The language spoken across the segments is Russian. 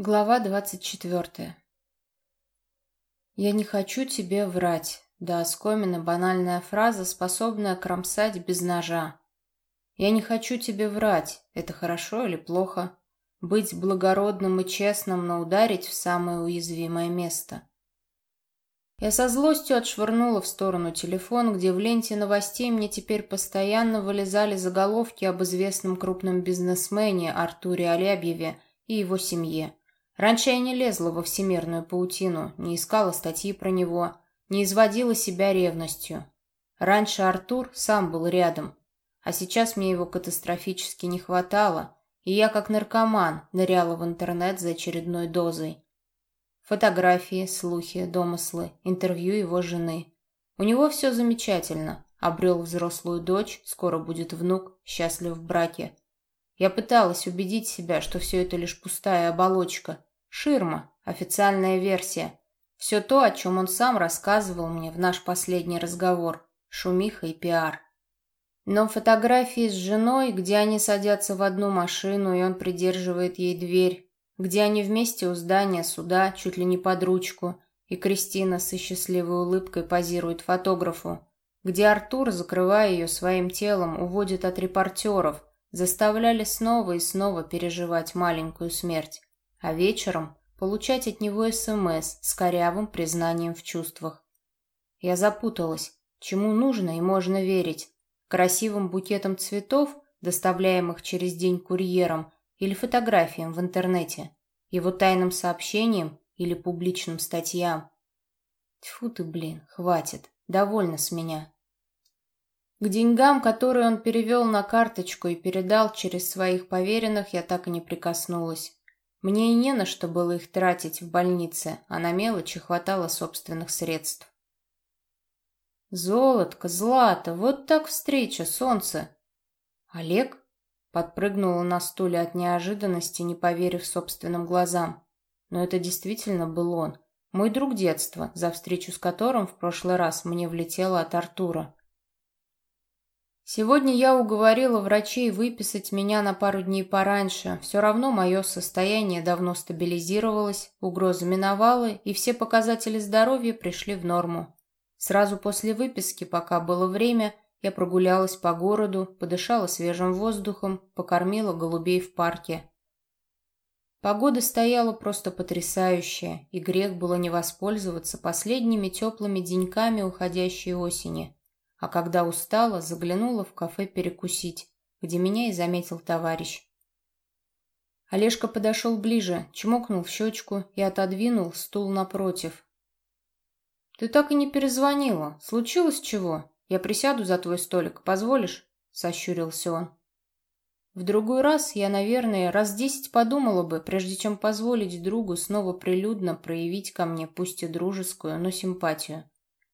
Глава двадцать четвертая. «Я не хочу тебе врать», да оскомина банальная фраза, способная кромсать без ножа. «Я не хочу тебе врать, это хорошо или плохо? Быть благородным и честным, но ударить в самое уязвимое место». Я со злостью отшвырнула в сторону телефон, где в ленте новостей мне теперь постоянно вылезали заголовки об известном крупном бизнесмене Артуре Алябьеве и его семье. Раньше я не лезла во всемирную паутину, не искала статьи про него, не изводила себя ревностью. Раньше Артур сам был рядом, а сейчас мне его катастрофически не хватало, и я как наркоман ныряла в интернет за очередной дозой. Фотографии, слухи, домыслы, интервью его жены. У него все замечательно. Обрел взрослую дочь, скоро будет внук, счастлив в браке. Я пыталась убедить себя, что все это лишь пустая оболочка, Ширма, официальная версия. Все то, о чем он сам рассказывал мне в наш последний разговор. Шумиха и пиар. Но фотографии с женой, где они садятся в одну машину, и он придерживает ей дверь, где они вместе у здания суда, чуть ли не под ручку, и Кристина со счастливой улыбкой позирует фотографу, где Артур, закрывая ее своим телом, уводит от репортеров, заставляли снова и снова переживать маленькую смерть а вечером получать от него СМС с корявым признанием в чувствах. Я запуталась, чему нужно и можно верить. Красивым букетом цветов, доставляемых через день курьером, или фотографиям в интернете, его тайным сообщениям или публичным статьям. Тьфу ты, блин, хватит, довольно с меня. К деньгам, которые он перевел на карточку и передал через своих поверенных, я так и не прикоснулась. Мне и не на что было их тратить в больнице, а на мелочи хватало собственных средств. «Золотко, Злата, вот так встреча, солнце!» «Олег?» Подпрыгнула на стуле от неожиданности, не поверив собственным глазам. Но это действительно был он, мой друг детства, за встречу с которым в прошлый раз мне влетело от Артура. Сегодня я уговорила врачей выписать меня на пару дней пораньше. Все равно мое состояние давно стабилизировалось, угроза миновала, и все показатели здоровья пришли в норму. Сразу после выписки, пока было время, я прогулялась по городу, подышала свежим воздухом, покормила голубей в парке. Погода стояла просто потрясающая, и грех было не воспользоваться последними теплыми деньками уходящей осени – а когда устала, заглянула в кафе перекусить, где меня и заметил товарищ. Олежка подошел ближе, чмокнул в щечку и отодвинул стул напротив. «Ты так и не перезвонила. Случилось чего? Я присяду за твой столик. Позволишь?» — сощурился он. В другой раз я, наверное, раз десять подумала бы, прежде чем позволить другу снова прилюдно проявить ко мне пусть и дружескую, но симпатию.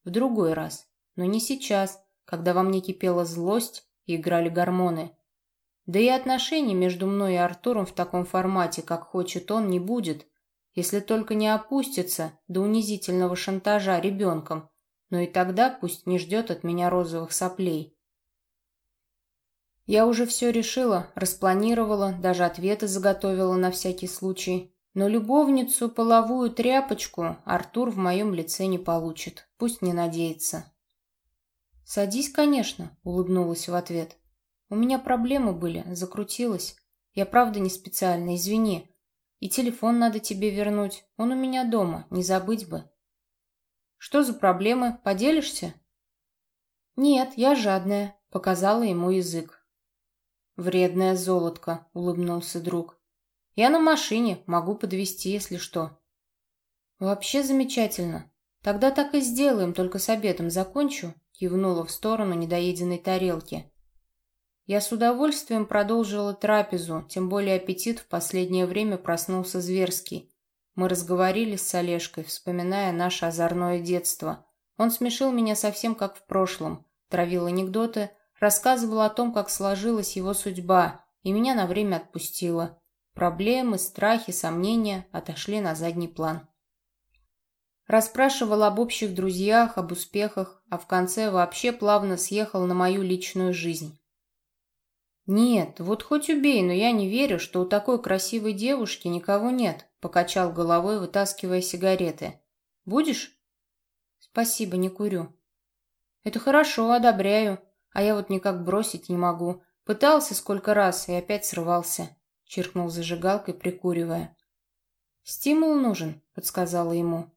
В другой раз. Но не сейчас, когда во мне кипела злость и играли гормоны. Да и отношений между мной и Артуром в таком формате, как хочет он, не будет, если только не опустится до унизительного шантажа ребенком, но и тогда пусть не ждет от меня розовых соплей. Я уже все решила, распланировала, даже ответы заготовила на всякий случай. Но любовницу, половую тряпочку Артур в моем лице не получит, пусть не надеется. «Садись, конечно», — улыбнулась в ответ. «У меня проблемы были, закрутилась. Я правда не специально, извини. И телефон надо тебе вернуть, он у меня дома, не забыть бы». «Что за проблемы, поделишься?» «Нет, я жадная», — показала ему язык. «Вредная золотка», — улыбнулся друг. «Я на машине, могу подвезти, если что». «Вообще замечательно. Тогда так и сделаем, только с обедом закончу, кивнула в сторону недоеденной тарелки. Я с удовольствием продолжила трапезу, тем более аппетит в последнее время проснулся зверский. Мы разговорились с Олежкой, вспоминая наше озорное детство. Он смешил меня совсем как в прошлом, травил анекдоты, рассказывал о том, как сложилась его судьба, и меня на время отпустило. Проблемы, страхи, сомнения отошли на задний план. Расспрашивал об общих друзьях, об успехах, а в конце вообще плавно съехал на мою личную жизнь. «Нет, вот хоть убей, но я не верю, что у такой красивой девушки никого нет», покачал головой, вытаскивая сигареты. «Будешь?» «Спасибо, не курю». «Это хорошо, одобряю. А я вот никак бросить не могу. Пытался сколько раз и опять срывался», чиркнул зажигалкой, прикуривая. «Стимул нужен», — подсказала ему.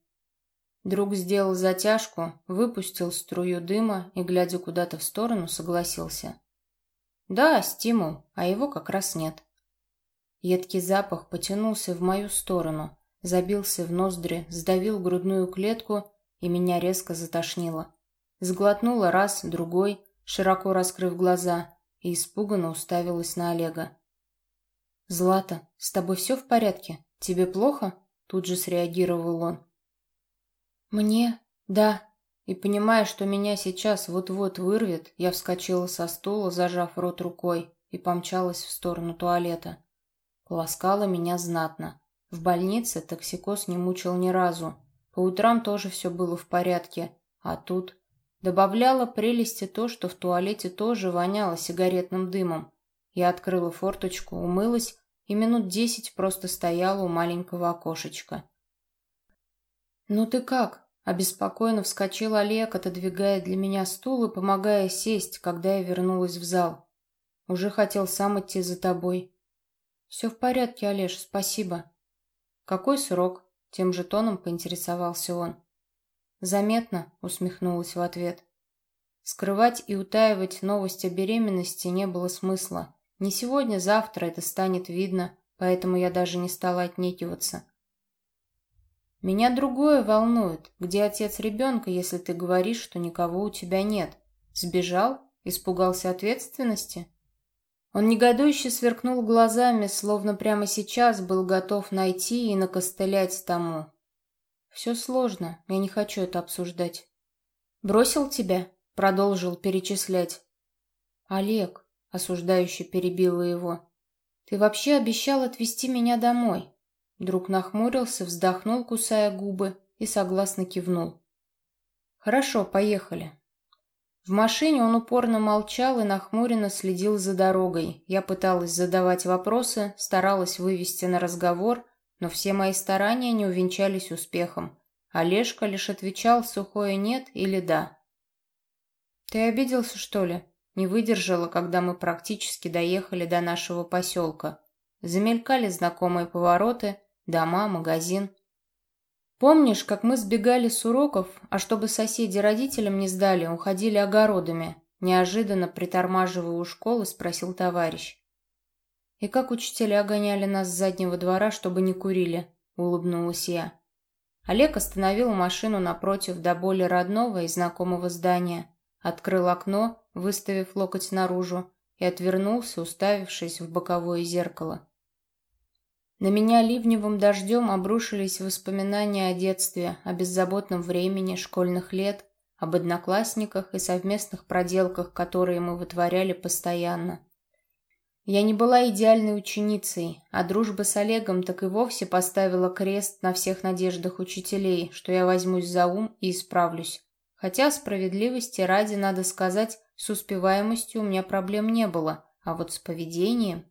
Друг сделал затяжку, выпустил струю дыма и, глядя куда-то в сторону, согласился. Да, стимул, а его как раз нет. Едкий запах потянулся в мою сторону, забился в ноздри, сдавил грудную клетку, и меня резко затошнило. Сглотнула раз, другой, широко раскрыв глаза, и испуганно уставилась на Олега. «Злата, с тобой все в порядке? Тебе плохо?» Тут же среагировал он. «Мне? Да», и понимая, что меня сейчас вот-вот вырвет, я вскочила со стула, зажав рот рукой, и помчалась в сторону туалета. Полоскала меня знатно. В больнице токсикоз не мучил ни разу. По утрам тоже все было в порядке. А тут... Добавляла прелести то, что в туалете тоже воняло сигаретным дымом. Я открыла форточку, умылась и минут десять просто стояла у маленького окошечка. «Ну ты как?» Обеспокоенно вскочил Олег, отодвигая для меня стул и помогая сесть, когда я вернулась в зал. Уже хотел сам идти за тобой. Все в порядке, Олеж, спасибо. Какой срок? Тем же тоном поинтересовался он. Заметно, усмехнулась в ответ. Скрывать и утаивать новость о беременности не было смысла. Не сегодня, завтра это станет видно, поэтому я даже не стала отнекиваться. Меня другое волнует. Где отец ребенка, если ты говоришь, что никого у тебя нет? Сбежал? Испугался ответственности? Он негодующе сверкнул глазами, словно прямо сейчас был готов найти и накостылять тому. Все сложно, я не хочу это обсуждать. Бросил тебя? Продолжил перечислять. Олег, осуждающе перебила его. Ты вообще обещал отвезти меня домой. Друг нахмурился, вздохнул, кусая губы, и согласно кивнул. «Хорошо, поехали». В машине он упорно молчал и нахмуренно следил за дорогой. Я пыталась задавать вопросы, старалась вывести на разговор, но все мои старания не увенчались успехом. Олежка лишь отвечал сухое «нет» или «да». «Ты обиделся, что ли?» Не выдержала, когда мы практически доехали до нашего поселка. Замелькали знакомые повороты, дома, магазин. Помнишь, как мы сбегали с уроков, а чтобы соседи родителям не сдали, уходили огородами? Неожиданно притормаживая у школы, спросил товарищ. И как учителя гоняли нас с заднего двора, чтобы не курили, улыбнулась я. Олег остановил машину напротив до боли родного и знакомого здания, открыл окно, выставив локоть наружу, и отвернулся, уставившись в боковое зеркало. На меня ливневым дождем обрушились воспоминания о детстве, о беззаботном времени, школьных лет, об одноклассниках и совместных проделках, которые мы вытворяли постоянно. Я не была идеальной ученицей, а дружба с Олегом так и вовсе поставила крест на всех надеждах учителей, что я возьмусь за ум и исправлюсь. Хотя справедливости ради, надо сказать, с успеваемостью у меня проблем не было, а вот с поведением...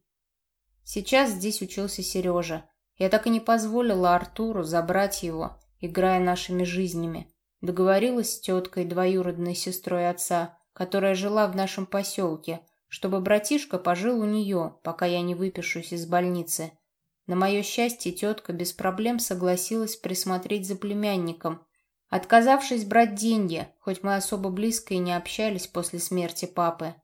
Сейчас здесь учился Сережа. Я так и не позволила Артуру забрать его, играя нашими жизнями. Договорилась с теткой, двоюродной сестрой отца, которая жила в нашем поселке, чтобы братишка пожил у нее, пока я не выпишусь из больницы. На мое счастье, тетка без проблем согласилась присмотреть за племянником, отказавшись брать деньги, хоть мы особо близко и не общались после смерти папы.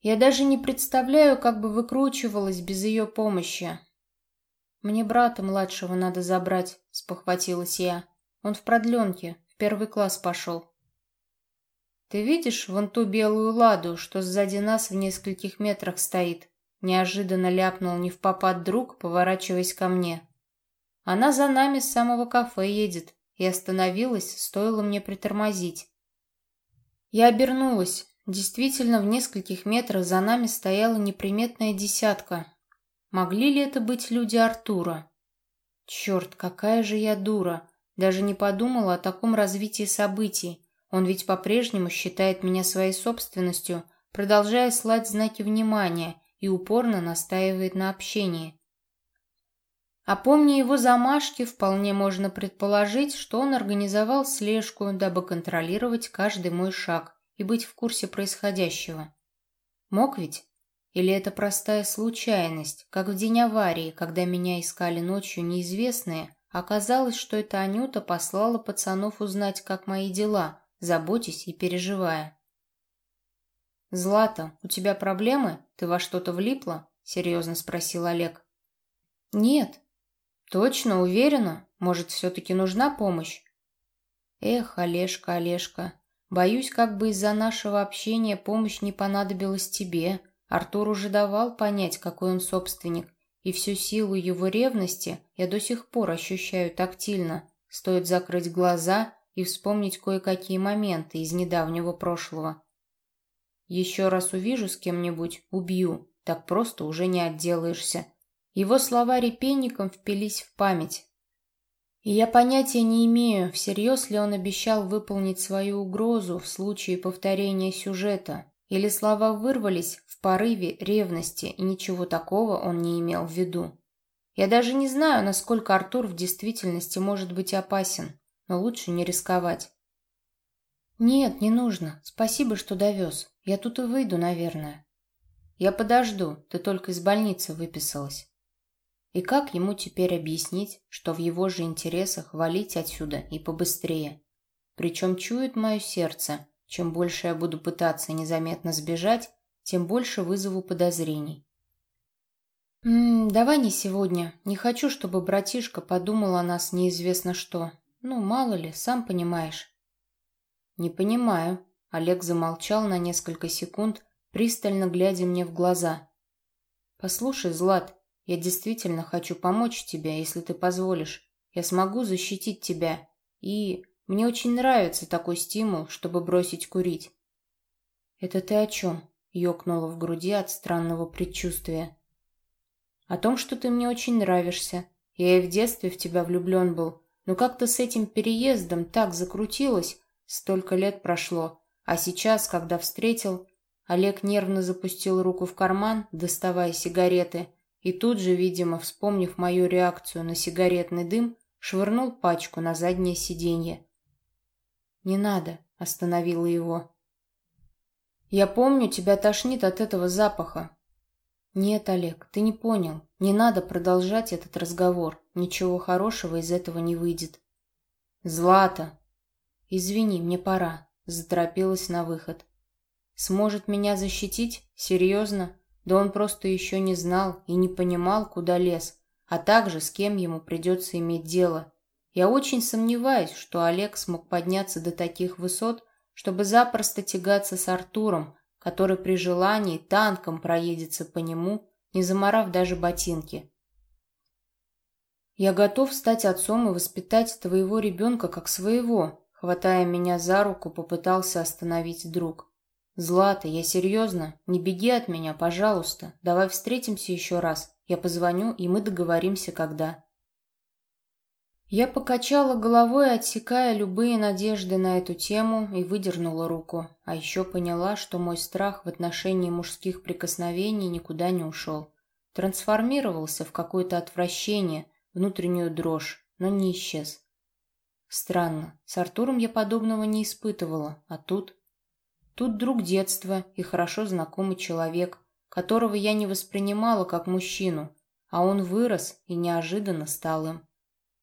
Я даже не представляю, как бы выкручивалась без ее помощи. Мне брата младшего надо забрать, спохватилась я. Он в продленке, в первый класс пошел. Ты видишь вон ту белую ладу, что сзади нас в нескольких метрах стоит? Неожиданно ляпнул не в попад друг, поворачиваясь ко мне. Она за нами с самого кафе едет и остановилась, стоило мне притормозить. Я обернулась. Действительно, в нескольких метрах за нами стояла неприметная десятка. Могли ли это быть люди Артура? Черт, какая же я дура! Даже не подумала о таком развитии событий. Он ведь по-прежнему считает меня своей собственностью, продолжая слать знаки внимания и упорно настаивает на общении. А помня его замашки, вполне можно предположить, что он организовал слежку, дабы контролировать каждый мой шаг и быть в курсе происходящего. Мог ведь? Или это простая случайность, как в день аварии, когда меня искали ночью неизвестные, оказалось, что это Анюта послала пацанов узнать, как мои дела, заботясь и переживая. «Злата, у тебя проблемы? Ты во что-то влипла?» — серьезно спросил Олег. «Нет», Точно, уверена? Может, все-таки нужна помощь? Эх, Олежка, Олежка, боюсь, как бы из-за нашего общения помощь не понадобилась тебе. Артур уже давал понять, какой он собственник, и всю силу его ревности я до сих пор ощущаю тактильно. Стоит закрыть глаза и вспомнить кое-какие моменты из недавнего прошлого. Еще раз увижу с кем-нибудь, убью. Так просто уже не отделаешься. Его слова репейником впились в память. И я понятия не имею, всерьез ли он обещал выполнить свою угрозу в случае повторения сюжета, или слова вырвались в порыве ревности, и ничего такого он не имел в виду. Я даже не знаю, насколько Артур в действительности может быть опасен, но лучше не рисковать. «Нет, не нужно. Спасибо, что довез. Я тут и выйду, наверное». «Я подожду. Ты только из больницы выписалась». И как ему теперь объяснить, что в его же интересах валить отсюда и побыстрее? Причем чует мое сердце, чем больше я буду пытаться незаметно сбежать, тем больше вызову подозрений. «М -м, давай не сегодня. Не хочу, чтобы братишка подумал о нас неизвестно что. Ну, мало ли, сам понимаешь». «Не понимаю». Олег замолчал на несколько секунд, пристально глядя мне в глаза. «Послушай, Злат, я действительно хочу помочь тебе, если ты позволишь. Я смогу защитить тебя. И мне очень нравится такой стимул, чтобы бросить курить. Это ты о чем? Ёкнуло в груди от странного предчувствия. О том, что ты мне очень нравишься. Я и в детстве в тебя влюблен был. Но как-то с этим переездом так закрутилось. Столько лет прошло. А сейчас, когда встретил... Олег нервно запустил руку в карман, доставая сигареты, и тут же, видимо, вспомнив мою реакцию на сигаретный дым, швырнул пачку на заднее сиденье. «Не надо», — остановила его. «Я помню, тебя тошнит от этого запаха». «Нет, Олег, ты не понял. Не надо продолжать этот разговор. Ничего хорошего из этого не выйдет». «Злата!» «Извини, мне пора», — заторопилась на выход. «Сможет меня защитить? Серьезно?» Да он просто еще не знал и не понимал, куда лез, а также с кем ему придется иметь дело. Я очень сомневаюсь, что Олег смог подняться до таких высот, чтобы запросто тягаться с Артуром, который при желании танком проедется по нему, не заморав даже ботинки. «Я готов стать отцом и воспитать твоего ребенка как своего», хватая меня за руку, попытался остановить друг. «Злата, я серьезно. Не беги от меня, пожалуйста. Давай встретимся еще раз. Я позвоню, и мы договоримся, когда». Я покачала головой, отсекая любые надежды на эту тему, и выдернула руку. А еще поняла, что мой страх в отношении мужских прикосновений никуда не ушел. Трансформировался в какое-то отвращение, внутреннюю дрожь, но не исчез. Странно, с Артуром я подобного не испытывала, а тут... Тут друг детства и хорошо знакомый человек, которого я не воспринимала как мужчину, а он вырос и неожиданно стал им.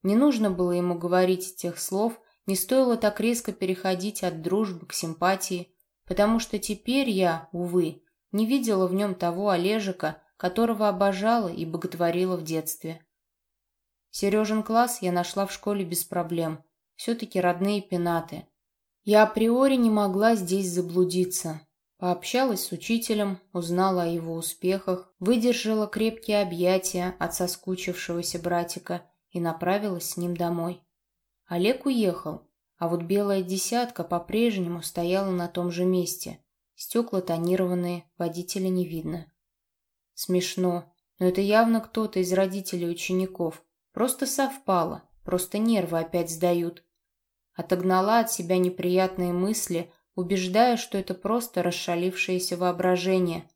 Не нужно было ему говорить тех слов, не стоило так резко переходить от дружбы к симпатии, потому что теперь я, увы, не видела в нем того Олежика, которого обожала и боготворила в детстве. Сережин класс я нашла в школе без проблем. Все-таки родные пенаты. Я априори не могла здесь заблудиться. Пообщалась с учителем, узнала о его успехах, выдержала крепкие объятия от соскучившегося братика и направилась с ним домой. Олег уехал, а вот белая десятка по-прежнему стояла на том же месте. Стекла тонированные, водителя не видно. Смешно, но это явно кто-то из родителей учеников. Просто совпало, просто нервы опять сдают. Отогнала от себя неприятные мысли, убеждая, что это просто расшалившееся воображение.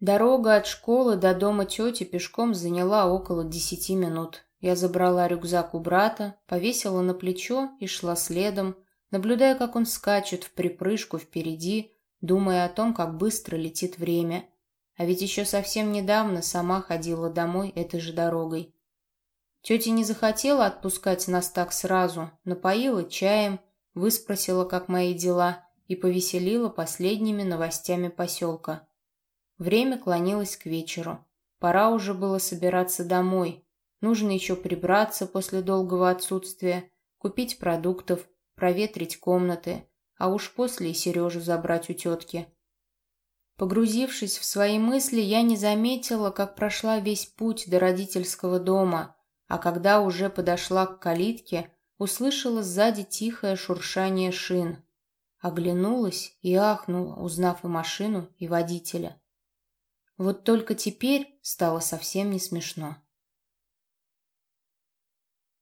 Дорога от школы до дома тети пешком заняла около десяти минут. Я забрала рюкзак у брата, повесила на плечо и шла следом, наблюдая, как он скачет в припрыжку впереди, думая о том, как быстро летит время. А ведь еще совсем недавно сама ходила домой этой же дорогой. Тетя не захотела отпускать нас так сразу, напоила чаем, выспросила, как мои дела, и повеселила последними новостями поселка. Время клонилось к вечеру. Пора уже было собираться домой. Нужно еще прибраться после долгого отсутствия, купить продуктов, проветрить комнаты, а уж после и Сережу забрать у тетки. Погрузившись в свои мысли, я не заметила, как прошла весь путь до родительского дома, а когда уже подошла к калитке, услышала сзади тихое шуршание шин. Оглянулась и ахнула, узнав и машину, и водителя. Вот только теперь стало совсем не смешно.